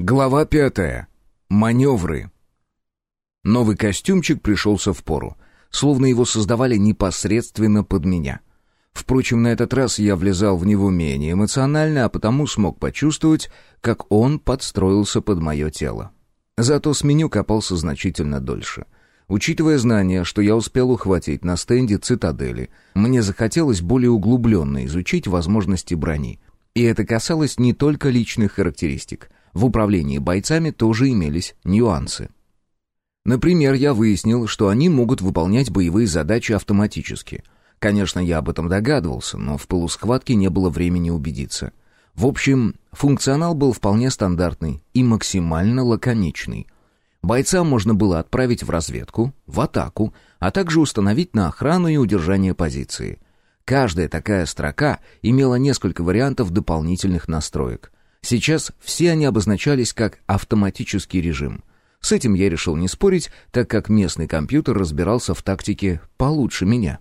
Глава пятая. Маневры. Новый костюмчик пришелся в пору, словно его создавали непосредственно под меня. Впрочем, на этот раз я влезал в него менее эмоционально, а потому смог почувствовать, как он подстроился под мое тело. Зато с меню копался значительно дольше. Учитывая знания, что я успел ухватить на стенде «Цитадели», мне захотелось более углубленно изучить возможности брони. И это касалось не только личных характеристик — в управлении бойцами тоже имелись нюансы. Например, я выяснил, что они могут выполнять боевые задачи автоматически. Конечно, я об этом догадывался, но в полусхватке не было времени убедиться. В общем, функционал был вполне стандартный и максимально лаконичный. Бойца можно было отправить в разведку, в атаку, а также установить на охрану и удержание позиции. Каждая такая строка имела несколько вариантов дополнительных настроек — Сейчас все они обозначались как автоматический режим. С этим я решил не спорить, так как местный компьютер разбирался в тактике получше меня.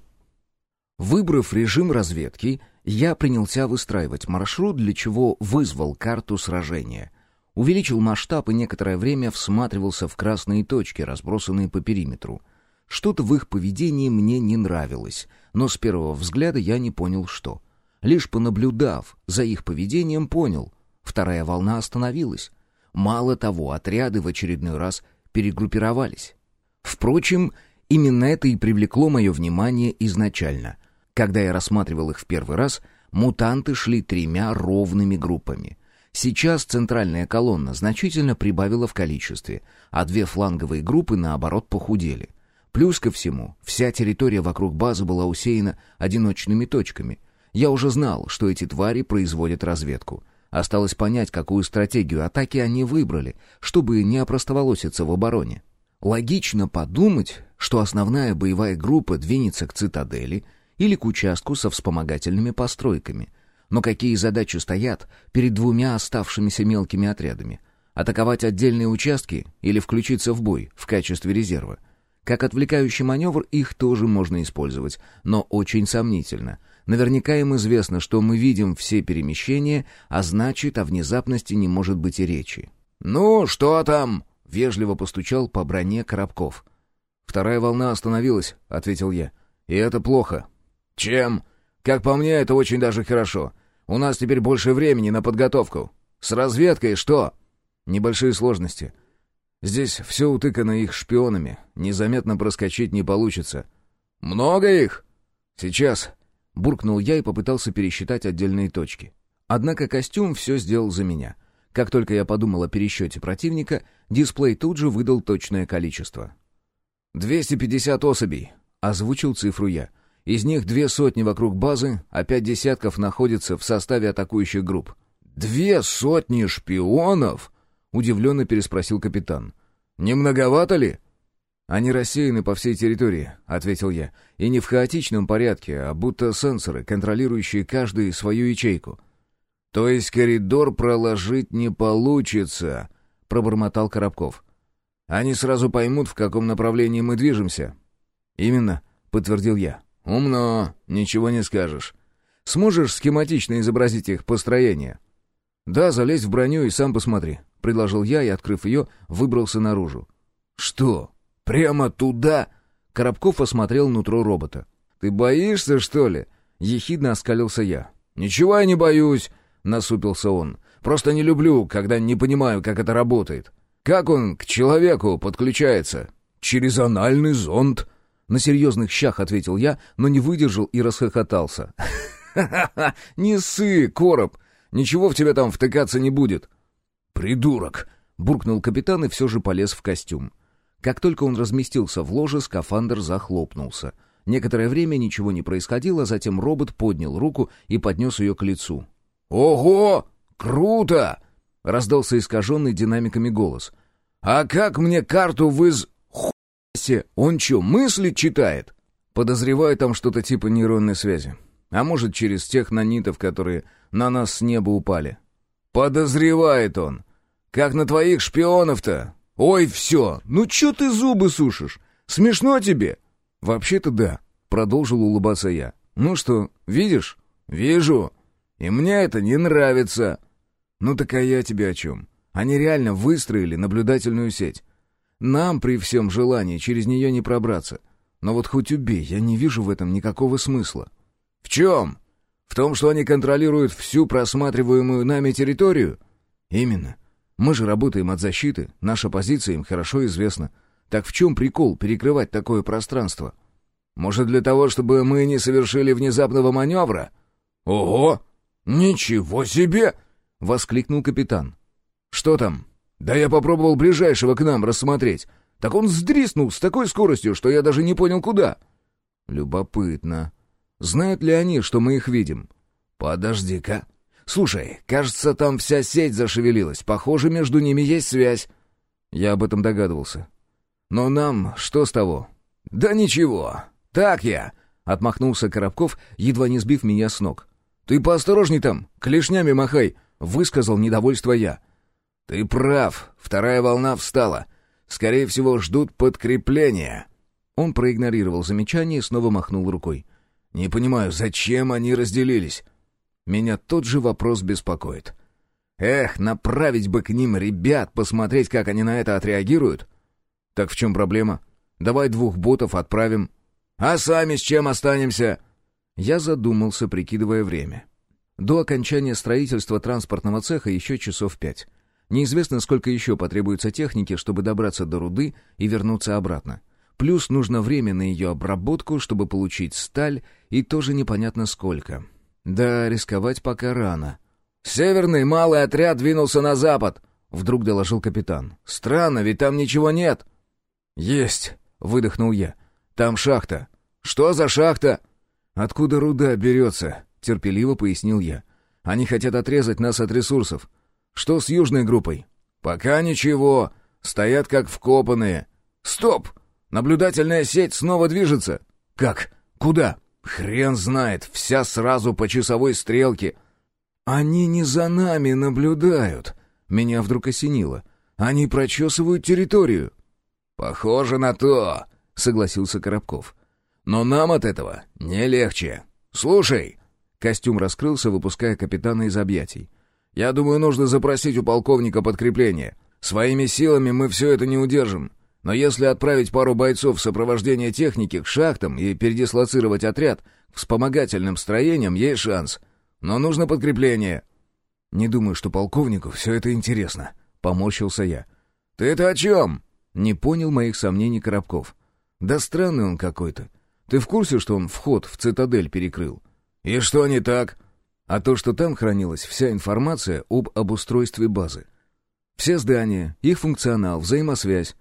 Выбрав режим разведки, я принялся выстраивать маршрут, для чего вызвал карту сражения. Увеличил масштаб и некоторое время всматривался в красные точки, разбросанные по периметру. Что-то в их поведении мне не нравилось, но с первого взгляда я не понял, что. Лишь понаблюдав за их поведением, понял, Вторая волна остановилась. Мало того, отряды в очередной раз перегруппировались. Впрочем, именно это и привлекло мое внимание изначально. Когда я рассматривал их в первый раз, мутанты шли тремя ровными группами. Сейчас центральная колонна значительно прибавила в количестве, а две фланговые группы, наоборот, похудели. Плюс ко всему, вся территория вокруг базы была усеяна одиночными точками. Я уже знал, что эти твари производят разведку — Осталось понять, какую стратегию атаки они выбрали, чтобы не опростоволоситься в обороне. Логично подумать, что основная боевая группа двинется к цитадели или к участку со вспомогательными постройками. Но какие задачи стоят перед двумя оставшимися мелкими отрядами? Атаковать отдельные участки или включиться в бой в качестве резерва? Как отвлекающий маневр их тоже можно использовать, но очень сомнительно — Наверняка им известно, что мы видим все перемещения, а значит, о внезапности не может быть и речи. «Ну, что там?» — вежливо постучал по броне Коробков. «Вторая волна остановилась», — ответил я. «И это плохо». «Чем? Как по мне, это очень даже хорошо. У нас теперь больше времени на подготовку. С разведкой что?» «Небольшие сложности. Здесь все утыкано их шпионами. Незаметно проскочить не получится». «Много их?» «Сейчас. Буркнул я и попытался пересчитать отдельные точки. Однако костюм все сделал за меня. Как только я подумал о пересчете противника, дисплей тут же выдал точное количество. «250 особей», — озвучил цифру я. «Из них две сотни вокруг базы, а пять десятков находятся в составе атакующих групп». «Две сотни шпионов?» — удивленно переспросил капитан. «Не многовато ли?» «Они рассеяны по всей территории», — ответил я. «И не в хаотичном порядке, а будто сенсоры, контролирующие каждую свою ячейку». «То есть коридор проложить не получится», — пробормотал Коробков. «Они сразу поймут, в каком направлении мы движемся». «Именно», — подтвердил я. «Умно, ничего не скажешь. Сможешь схематично изобразить их построение?» «Да, залезь в броню и сам посмотри», — предложил я и, открыв ее, выбрался наружу. «Что?» «Прямо туда?» Коробков осмотрел нутро робота. «Ты боишься, что ли?» Ехидно оскалился я. «Ничего я не боюсь», — насупился он. «Просто не люблю, когда не понимаю, как это работает. Как он к человеку подключается?» «Через анальный зонд», — на серьезных щах ответил я, но не выдержал и расхохотался. «Ха-ха-ха! Не ссы, короб! Ничего в тебя там втыкаться не будет!» «Придурок!» — буркнул капитан и все же полез в костюм. Как только он разместился в ложе, скафандр захлопнулся. Некоторое время ничего не происходило, затем робот поднял руку и поднес ее к лицу. «Ого! Круто!» — раздался искаженный динамиками голос. «А как мне карту выз... хуйсе? Он что, мысли читает?» Подозреваю там что-то типа нейронной связи. А может, через тех нанитов, которые на нас с неба упали. «Подозревает он. Как на твоих шпионов-то. «Ой, все! Ну че ты зубы сушишь? Смешно тебе?» «Вообще-то да», — продолжил улыбаться я. «Ну что, видишь?» «Вижу. И мне это не нравится». «Ну так а я тебе о чем? Они реально выстроили наблюдательную сеть. Нам при всем желании через нее не пробраться. Но вот хоть убей, я не вижу в этом никакого смысла. В чем? В том, что они контролируют всю просматриваемую нами территорию? Именно. Мы же работаем от защиты, наша позиция им хорошо известна. Так в чем прикол перекрывать такое пространство? Может, для того, чтобы мы не совершили внезапного маневра? Ого! Ничего себе! Воскликнул капитан. Что там? Да я попробовал ближайшего к нам рассмотреть. Так он сдриснул с такой скоростью, что я даже не понял, куда. Любопытно. Знают ли они, что мы их видим? Подожди-ка. Слушай, кажется, там вся сеть зашевелилась. Похоже, между ними есть связь. Я об этом догадывался. Но нам что с того? Да ничего. Так я. Отмахнулся Коробков, едва не сбив меня с ног. «Ты поосторожней там, клешнями махай!» — высказал недовольство я. «Ты прав, вторая волна встала. Скорее всего, ждут подкрепления». Он проигнорировал замечание и снова махнул рукой. «Не понимаю, зачем они разделились?» Меня тот же вопрос беспокоит. «Эх, направить бы к ним ребят, посмотреть, как они на это отреагируют». «Так в чем проблема? Давай двух ботов отправим». «А сами с чем останемся?» Я задумался, прикидывая время. До окончания строительства транспортного цеха еще часов пять. Неизвестно, сколько еще потребуется техники, чтобы добраться до руды и вернуться обратно. Плюс нужно время на ее обработку, чтобы получить сталь, и тоже непонятно сколько. Да, рисковать пока рано. «Северный малый отряд двинулся на запад», — вдруг доложил капитан. «Странно, ведь там ничего нет». «Есть», — выдохнул я. «Там шахта». «Что за шахта?» «Откуда руда берется?» — терпеливо пояснил я. «Они хотят отрезать нас от ресурсов. Что с южной группой? Пока ничего. Стоят как вкопанные. Стоп! Наблюдательная сеть снова движется. Как? Куда? Хрен знает. Вся сразу по часовой стрелке. Они не за нами наблюдают. Меня вдруг осенило. Они прочесывают территорию. Похоже на то, согласился Коробков. Но нам от этого не легче. Слушай. Костюм раскрылся, выпуская капитана из объятий. Я думаю, нужно запросить у полковника подкрепление. Своими силами мы все это не удержим. Но если отправить пару бойцов в сопровождение техники к шахтам и передислоцировать отряд к вспомогательным строениям, есть шанс. Но нужно подкрепление». «Не думаю, что полковнику все это интересно», — поморщился я. «Ты это о чем?» — не понял моих сомнений Коробков. «Да странный он какой-то. Ты в курсе, что он вход в цитадель перекрыл?» «И что не так?» а то, что там хранилась вся информация об обустройстве базы. Все здания, их функционал, взаимосвязь.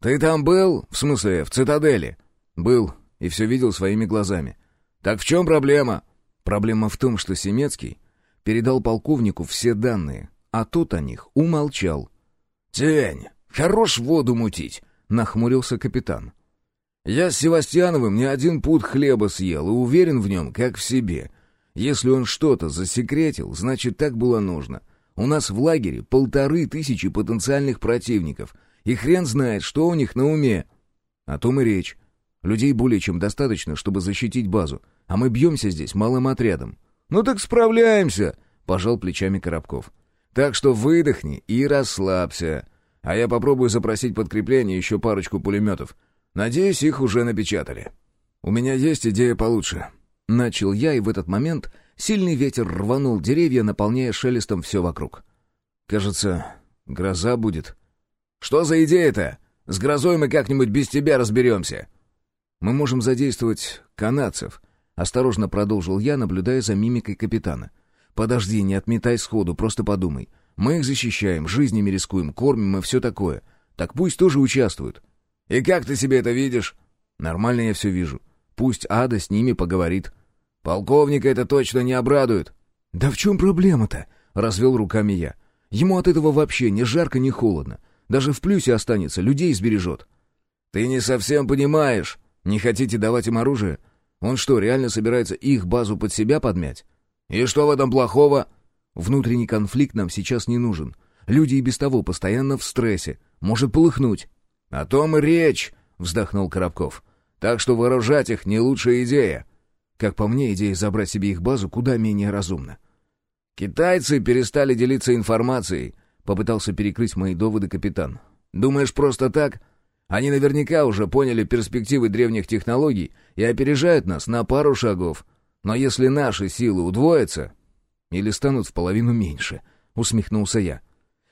«Ты там был? В смысле, в цитадели?» «Был, и все видел своими глазами». «Так в чем проблема?» «Проблема в том, что Семецкий передал полковнику все данные, а тот о них умолчал». «Тень, хорош воду мутить», — нахмурился капитан. «Я с Севастьяновым не один пуд хлеба съел и уверен в нем, как в себе. Если он что-то засекретил, значит, так было нужно. У нас в лагере полторы тысячи потенциальных противников, и хрен знает, что у них на уме. О том и речь. Людей более чем достаточно, чтобы защитить базу, а мы бьемся здесь малым отрядом. «Ну так справляемся!» — пожал плечами Коробков. «Так что выдохни и расслабься. А я попробую запросить подкрепление еще парочку пулеметов. Надеюсь, их уже напечатали. У меня есть идея получше. Начал я, и в этот момент сильный ветер рванул деревья, наполняя шелестом все вокруг. «Кажется, гроза будет». «Что за идея-то? С грозой мы как-нибудь без тебя разберемся». «Мы можем задействовать канадцев», — осторожно продолжил я, наблюдая за мимикой капитана. «Подожди, не отметай сходу, просто подумай. Мы их защищаем, жизнями рискуем, кормим и все такое. Так пусть тоже участвуют». «И как ты себе это видишь?» «Нормально я все вижу. Пусть Ада с ними поговорит. Полковника это точно не обрадует. Да в чем проблема-то? Развел руками я. Ему от этого вообще ни жарко, ни холодно. Даже в плюсе останется, людей сбережет. Ты не совсем понимаешь. Не хотите давать им оружие? Он что, реально собирается их базу под себя подмять? И что в этом плохого? Внутренний конфликт нам сейчас не нужен. Люди и без того постоянно в стрессе. Может полыхнуть. О том и речь, вздохнул Коробков. Так что вооружать их не лучшая идея. Как по мне, идея забрать себе их базу куда менее разумна. Китайцы перестали делиться информацией, попытался перекрыть мои доводы капитан. «Думаешь, просто так? Они наверняка уже поняли перспективы древних технологий и опережают нас на пару шагов. Но если наши силы удвоятся, или станут в половину меньше», — усмехнулся я.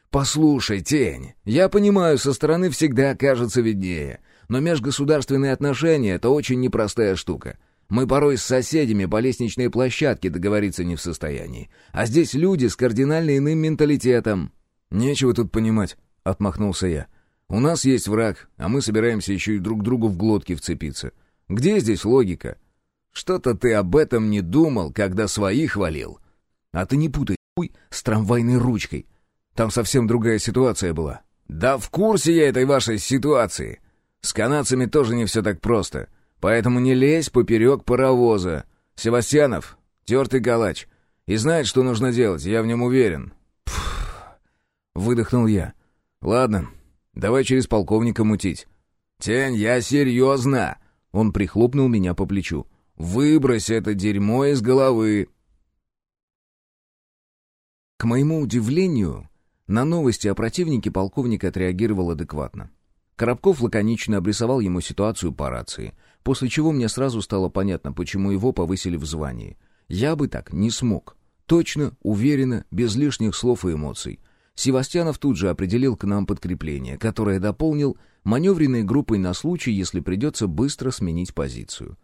«Послушай, тень, я понимаю, со стороны всегда кажется виднее, но межгосударственные отношения — это очень непростая штука. Мы порой с соседями по лестничной площадке договориться не в состоянии. А здесь люди с кардинально иным менталитетом». «Нечего тут понимать», — отмахнулся я. «У нас есть враг, а мы собираемся еще и друг другу в глотки вцепиться. Где здесь логика?» «Что-то ты об этом не думал, когда своих валил». «А ты не путай, хуй, с трамвайной ручкой. Там совсем другая ситуация была». «Да в курсе я этой вашей ситуации. С канадцами тоже не все так просто. Поэтому не лезь поперек паровоза. Севастьянов — тертый калач. И знает, что нужно делать, я в нем уверен». Выдохнул я. «Ладно, давай через полковника мутить». «Тень, я серьезно!» Он прихлопнул меня по плечу. «Выбрось это дерьмо из головы!» К моему удивлению, на новости о противнике полковник отреагировал адекватно. Коробков лаконично обрисовал ему ситуацию по рации, после чего мне сразу стало понятно, почему его повысили в звании. Я бы так не смог. Точно, уверенно, без лишних слов и эмоций. Севастьянов тут же определил к нам подкрепление, которое дополнил маневренной группой на случай, если придется быстро сменить позицию.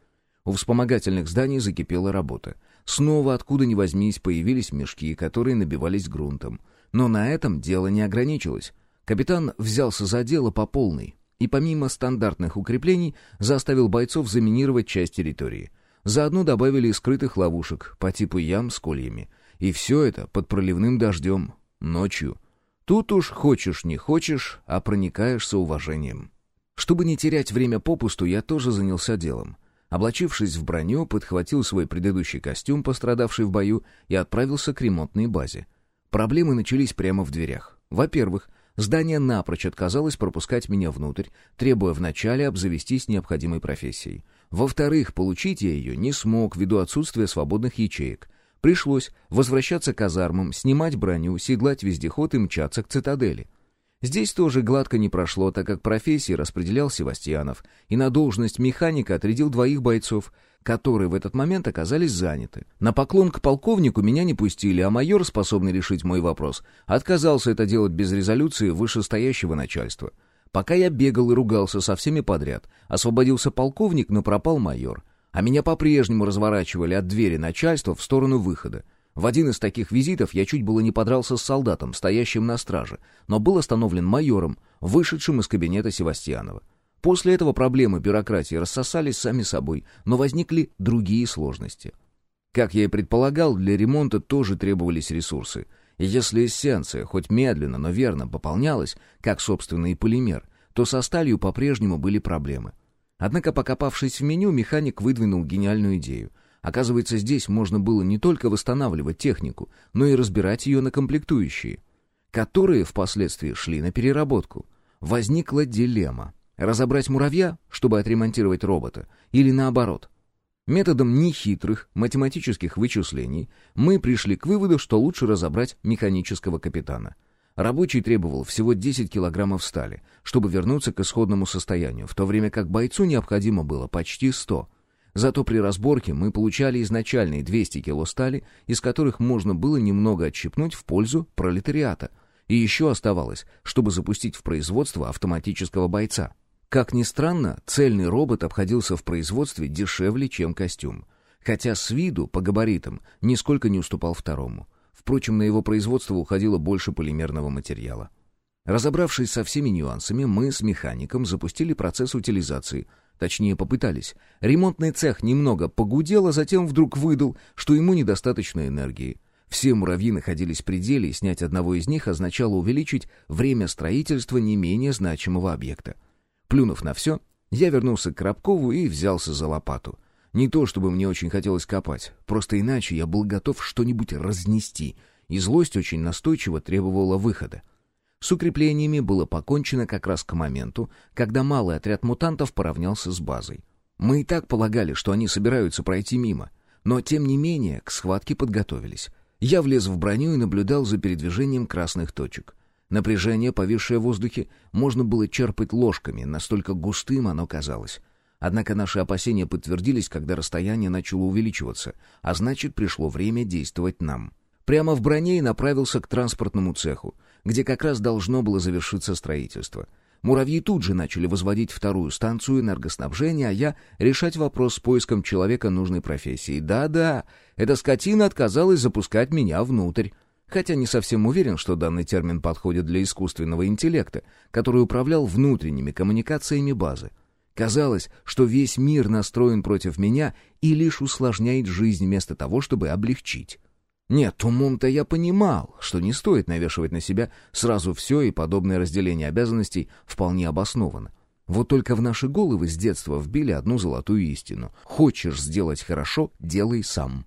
У вспомогательных зданий закипела работа. Снова откуда ни возьмись появились мешки, которые набивались грунтом. Но на этом дело не ограничилось. Капитан взялся за дело по полной и помимо стандартных укреплений заставил бойцов заминировать часть территории. Заодно добавили скрытых ловушек по типу ям с кольями. И все это под проливным дождем, ночью. Тут уж хочешь не хочешь, а проникаешь с уважением. Чтобы не терять время попусту, я тоже занялся делом. Облачившись в броню, подхватил свой предыдущий костюм, пострадавший в бою, и отправился к ремонтной базе. Проблемы начались прямо в дверях. Во-первых, здание напрочь отказалось пропускать меня внутрь, требуя вначале обзавестись необходимой профессией. Во-вторых, получить я ее не смог ввиду отсутствия свободных ячеек. Пришлось возвращаться к казармам, снимать броню, седлать вездеход и мчаться к цитадели. Здесь тоже гладко не прошло, так как профессии распределял Севастьянов, и на должность механика отрядил двоих бойцов, которые в этот момент оказались заняты. На поклон к полковнику меня не пустили, а майор, способный решить мой вопрос, отказался это делать без резолюции вышестоящего начальства. Пока я бегал и ругался со всеми подряд, освободился полковник, но пропал майор. А меня по-прежнему разворачивали от двери начальства в сторону выхода. В один из таких визитов я чуть было не подрался с солдатом, стоящим на страже, но был остановлен майором, вышедшим из кабинета Севастьянова. После этого проблемы бюрократии рассосались сами собой, но возникли другие сложности. Как я и предполагал, для ремонта тоже требовались ресурсы. И если эссенция хоть медленно, но верно пополнялась, как собственный полимер, то со сталью по-прежнему были проблемы. Однако, покопавшись в меню, механик выдвинул гениальную идею — Оказывается, здесь можно было не только восстанавливать технику, но и разбирать ее на комплектующие, которые впоследствии шли на переработку. Возникла дилемма. Разобрать муравья, чтобы отремонтировать робота, или наоборот. Методом нехитрых математических вычислений мы пришли к выводу, что лучше разобрать механического капитана. Рабочий требовал всего 10 килограммов стали, чтобы вернуться к исходному состоянию, в то время как бойцу необходимо было почти 100 Зато при разборке мы получали изначальные 200 кило стали, из которых можно было немного отщипнуть в пользу пролетариата. И еще оставалось, чтобы запустить в производство автоматического бойца. Как ни странно, цельный робот обходился в производстве дешевле, чем костюм. Хотя с виду, по габаритам, нисколько не уступал второму. Впрочем, на его производство уходило больше полимерного материала. Разобравшись со всеми нюансами, мы с механиком запустили процесс утилизации — Точнее, попытались. Ремонтный цех немного погудел, а затем вдруг выдал, что ему недостаточно энергии. Все муравьи находились в пределе, и снять одного из них означало увеличить время строительства не менее значимого объекта. Плюнув на все, я вернулся к Коробкову и взялся за лопату. Не то, чтобы мне очень хотелось копать, просто иначе я был готов что-нибудь разнести, и злость очень настойчиво требовала выхода. С укреплениями было покончено как раз к моменту, когда малый отряд мутантов поравнялся с базой. Мы и так полагали, что они собираются пройти мимо, но тем не менее к схватке подготовились. Я влез в броню и наблюдал за передвижением красных точек. Напряжение, повисшее в воздухе, можно было черпать ложками, настолько густым оно казалось. Однако наши опасения подтвердились, когда расстояние начало увеличиваться, а значит, пришло время действовать нам. Прямо в броне и направился к транспортному цеху, где как раз должно было завершиться строительство. Муравьи тут же начали возводить вторую станцию энергоснабжения, а я решать вопрос с поиском человека нужной профессии. Да-да, эта скотина отказалась запускать меня внутрь. Хотя не совсем уверен, что данный термин подходит для искусственного интеллекта, который управлял внутренними коммуникациями базы. Казалось, что весь мир настроен против меня и лишь усложняет жизнь вместо того, чтобы облегчить. Нет, умом-то я понимал, что не стоит навешивать на себя сразу все, и подобное разделение обязанностей вполне обосновано. Вот только в наши головы с детства вбили одну золотую истину. Хочешь сделать хорошо — делай сам.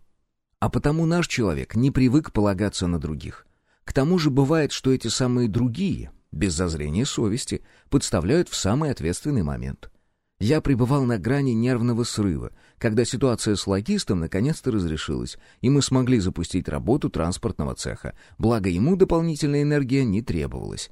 А потому наш человек не привык полагаться на других. К тому же бывает, что эти самые другие, без зазрения совести, подставляют в самый ответственный момент — я пребывал на грани нервного срыва, когда ситуация с логистом наконец-то разрешилась, и мы смогли запустить работу транспортного цеха, благо ему дополнительная энергия не требовалась.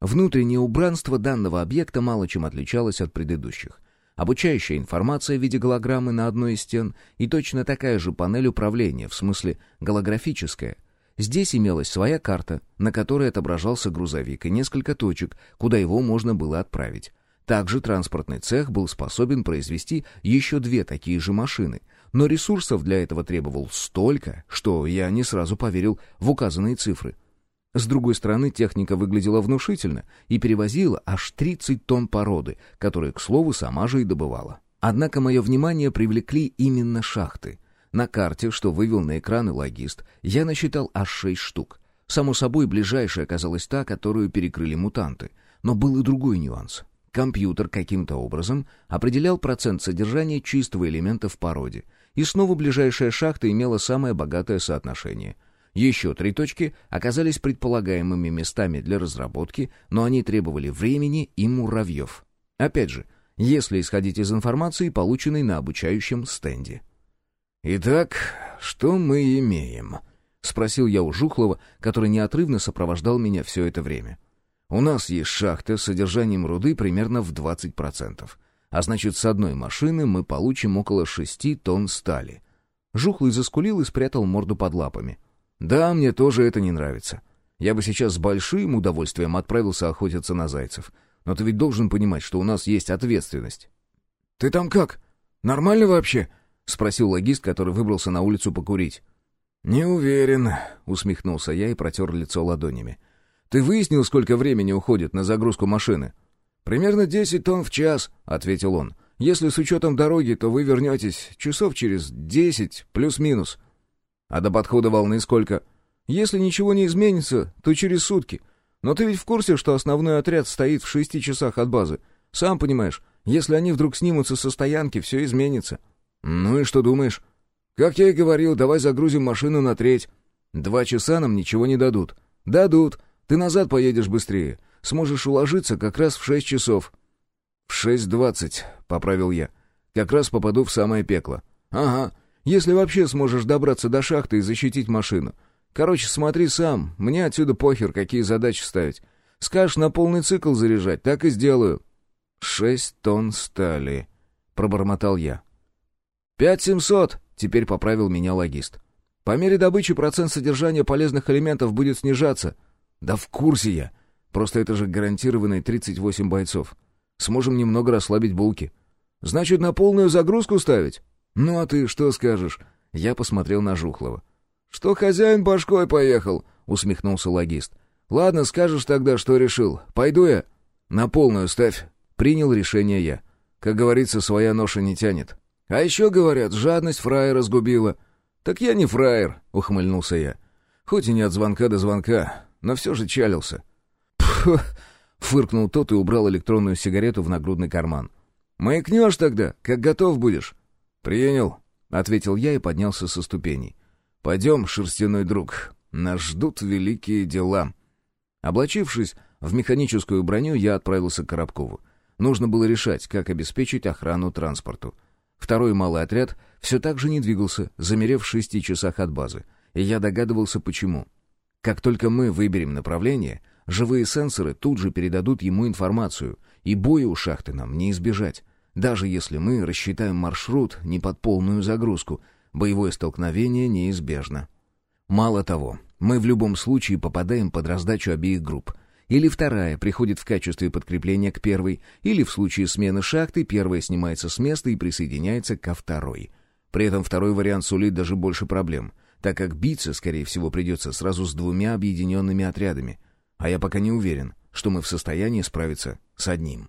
Внутреннее убранство данного объекта мало чем отличалось от предыдущих. Обучающая информация в виде голограммы на одной из стен и точно такая же панель управления, в смысле голографическая. Здесь имелась своя карта, на которой отображался грузовик и несколько точек, куда его можно было отправить. Также транспортный цех был способен произвести еще две такие же машины, но ресурсов для этого требовал столько, что я не сразу поверил в указанные цифры. С другой стороны, техника выглядела внушительно и перевозила аж 30 тонн породы, которые, к слову, сама же и добывала. Однако мое внимание привлекли именно шахты. На карте, что вывел на экраны логист, я насчитал аж 6 штук. Само собой, ближайшая оказалась та, которую перекрыли мутанты. Но был и другой нюанс. Компьютер каким-то образом определял процент содержания чистого элемента в породе, и снова ближайшая шахта имела самое богатое соотношение. Еще три точки оказались предполагаемыми местами для разработки, но они требовали времени и муравьев. Опять же, если исходить из информации, полученной на обучающем стенде. «Итак, что мы имеем?» — спросил я у Жухлова, который неотрывно сопровождал меня все это время. — у нас есть шахта с содержанием руды примерно в 20%. А значит, с одной машины мы получим около 6 тонн стали. Жухлый заскулил и спрятал морду под лапами. «Да, мне тоже это не нравится. Я бы сейчас с большим удовольствием отправился охотиться на зайцев. Но ты ведь должен понимать, что у нас есть ответственность». «Ты там как? Нормально вообще?» — спросил логист, который выбрался на улицу покурить. «Не уверен», — усмехнулся я и протер лицо ладонями. Ты выяснил, сколько времени уходит на загрузку машины?» «Примерно десять тонн в час», — ответил он. «Если с учетом дороги, то вы вернетесь часов через десять, плюс-минус». «А до подхода волны сколько?» «Если ничего не изменится, то через сутки. Но ты ведь в курсе, что основной отряд стоит в шести часах от базы? Сам понимаешь, если они вдруг снимутся со стоянки, все изменится». «Ну и что думаешь?» «Как я и говорил, давай загрузим машину на треть. Два часа нам ничего не дадут». «Дадут. Ты назад поедешь быстрее. Сможешь уложиться как раз в шесть часов». «В шесть двадцать», — поправил я. «Как раз попаду в самое пекло». «Ага, если вообще сможешь добраться до шахты и защитить машину. Короче, смотри сам, мне отсюда похер, какие задачи ставить. Скажешь на полный цикл заряжать, так и сделаю». «Шесть тонн стали», — пробормотал я. «Пять семьсот», — теперь поправил меня логист. «По мере добычи процент содержания полезных элементов будет снижаться». «Да в курсе я. Просто это же гарантированные 38 бойцов. Сможем немного расслабить булки». «Значит, на полную загрузку ставить?» «Ну а ты что скажешь?» Я посмотрел на Жухлова. «Что хозяин башкой поехал?» — усмехнулся логист. «Ладно, скажешь тогда, что решил. Пойду я». «На полную ставь». Принял решение я. Как говорится, своя ноша не тянет. «А еще, говорят, жадность фраера сгубила». «Так я не фраер», — ухмыльнулся я. «Хоть и не от звонка до звонка, но все же чалился. «Пф!» — фыркнул тот и убрал электронную сигарету в нагрудный карман. «Маякнешь тогда, как готов будешь?» «Принял», — ответил я и поднялся со ступеней. «Пойдем, шерстяной друг, нас ждут великие дела». Облачившись в механическую броню, я отправился к Коробкову. Нужно было решать, как обеспечить охрану транспорту. Второй малый отряд все так же не двигался, замерев в шести часах от базы, и я догадывался, почему. Как только мы выберем направление, Живые сенсоры тут же передадут ему информацию, и боя у шахты нам не избежать. Даже если мы рассчитаем маршрут не под полную загрузку, боевое столкновение неизбежно. Мало того, мы в любом случае попадаем под раздачу обеих групп. Или вторая приходит в качестве подкрепления к первой, или в случае смены шахты первая снимается с места и присоединяется ко второй. При этом второй вариант сулит даже больше проблем, так как биться, скорее всего, придется сразу с двумя объединенными отрядами. А я пока не уверен, что мы в состоянии справиться с одним.